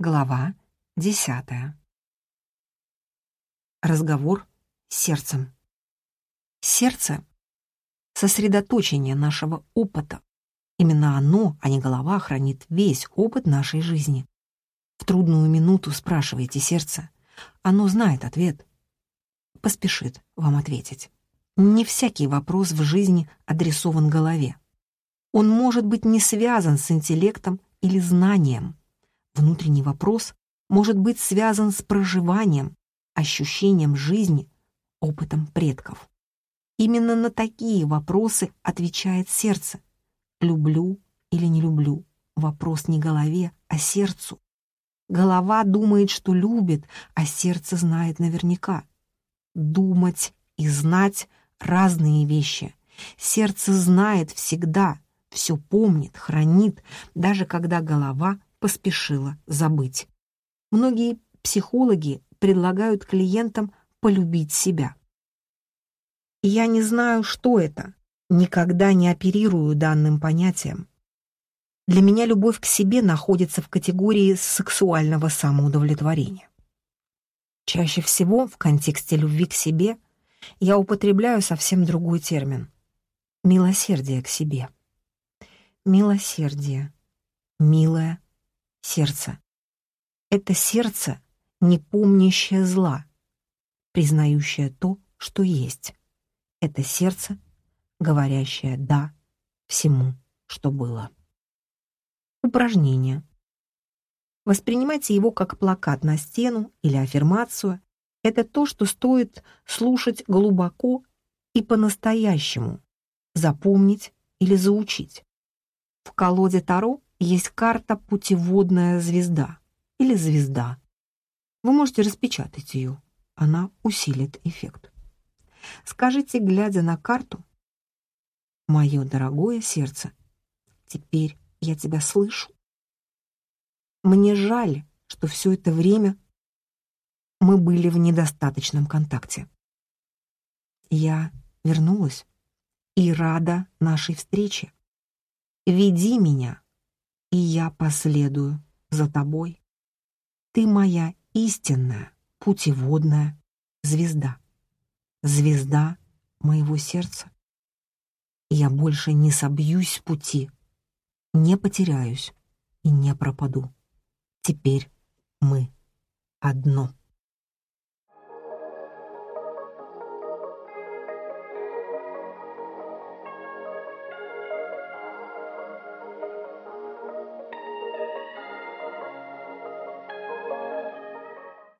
Глава десятая. Разговор с сердцем. Сердце — сосредоточение нашего опыта. Именно оно, а не голова, хранит весь опыт нашей жизни. В трудную минуту спрашиваете сердце. Оно знает ответ. Поспешит вам ответить. Не всякий вопрос в жизни адресован голове. Он может быть не связан с интеллектом или знанием, Внутренний вопрос может быть связан с проживанием, ощущением жизни, опытом предков. Именно на такие вопросы отвечает сердце. Люблю или не люблю. Вопрос не голове, а сердцу. Голова думает, что любит, а сердце знает наверняка. Думать и знать — разные вещи. Сердце знает всегда, все помнит, хранит, даже когда голова поспешила забыть. Многие психологи предлагают клиентам полюбить себя. Я не знаю, что это, никогда не оперирую данным понятием. Для меня любовь к себе находится в категории сексуального самоудовлетворения. Чаще всего в контексте любви к себе я употребляю совсем другой термин — милосердие к себе. Милосердие, милое сердце. Это сердце, не помнящее зла, признающее то, что есть. Это сердце, говорящее «да» всему, что было. Упражнение. Воспринимайте его как плакат на стену или аффирмацию. Это то, что стоит слушать глубоко и по-настоящему, запомнить или заучить. В колоде Таро есть карта «Путеводная звезда» или «Звезда». Вы можете распечатать ее, она усилит эффект. Скажите, глядя на карту, «Мое дорогое сердце, теперь я тебя слышу. Мне жаль, что все это время мы были в недостаточном контакте. Я вернулась и рада нашей встрече. Веди меня и я последую за тобой. Ты моя истинная, путеводная звезда, звезда моего сердца. Я больше не собьюсь с пути, не потеряюсь и не пропаду. Теперь мы одно.